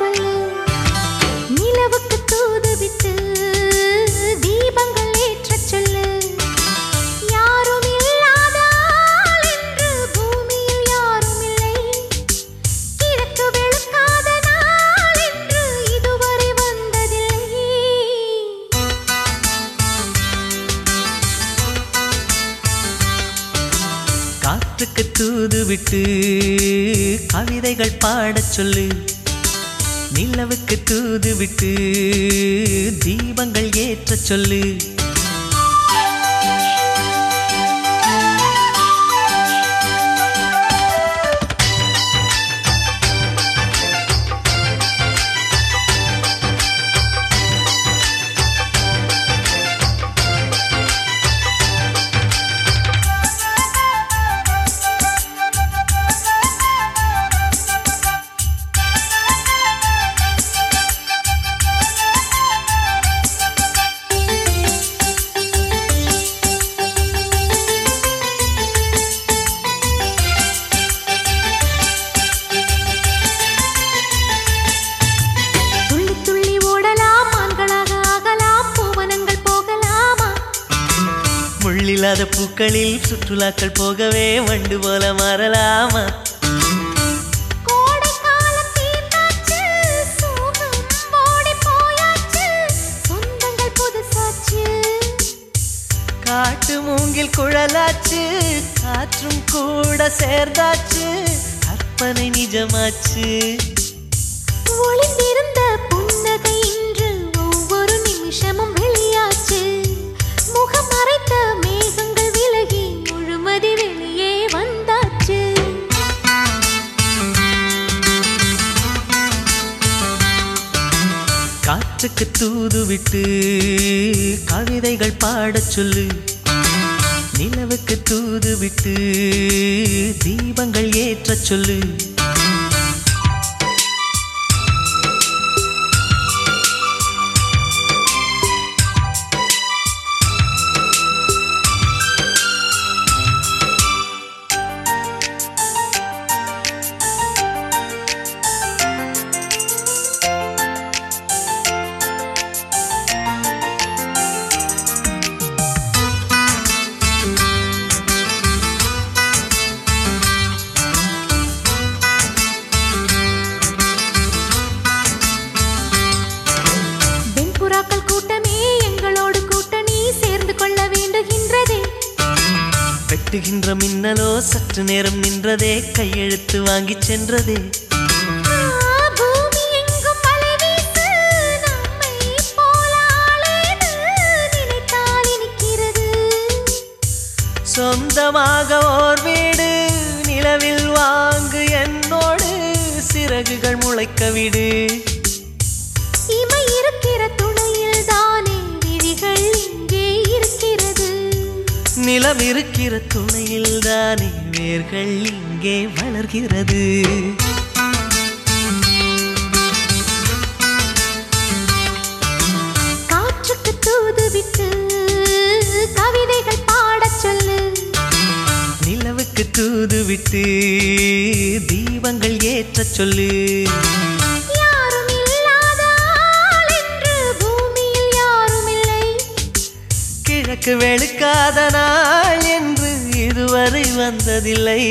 சொல்லு. நிலவுக்கு தூதுவித்து தீபங்கள் ஏற்ற சொல்லு. யாரும் இல்லாதால் என்று பூமியில் யாரும் இல்லை. கிழக்கு வெளுக்காத நாள் என்று இதுவரை வந்ததில்லை. காற்றுக்கு தூதுவிட்டு கவிதைகள் பாடச் சொல்லு. நிலவுக்கு தூது விட்டு தீபங்கள் ஏற்ற சொல்லு. முள்ளில்லாத பூக்களில் சுற்றுலாக்கள் போகவே வண்டு போல மாறலாமா? காட்டு மூங்கில் குழலாச்சு காற்றும் கூட சேர்ந்தாச்சு கற்பனை நிஜமாச்சு. காற்றுக்கு தூது விட்டு கவிதைகள் பாடச் சொல்லு. நிலவுக்கு தூது விட்டு தீபங்கள் ஏற்றச் சொல்லு. வெண்புறாக்கள் கூட்டமே எங்களோடு கூட்டணி சேர்ந்து கொள்ள வேண்டுகின்றதே. வெட்டுகின்ற மின்னலோ சற்று நேரம் நின்றதே கையெழுத்து வாங்கிச் சென்றதே. சொந்தமாக ஓர் வீடு நிலவில் வாங்கு என்னோடு சிறகுகள் முளைக்க விடு. நிலம் இருக்கிற துணையில் தானே வேர்கள் இங்கே வளர்கிறது. காற்றுக்கு தூது விட்டு கவிதைகள் பாடச் சொல்லு. நிலவுக்கு தூது விட்டு தீபங்கள் ஏற்றச் சொல்லு. கிழக்கு வெளுக்காத நாள் என்று இதுவரை வந்ததில்லை.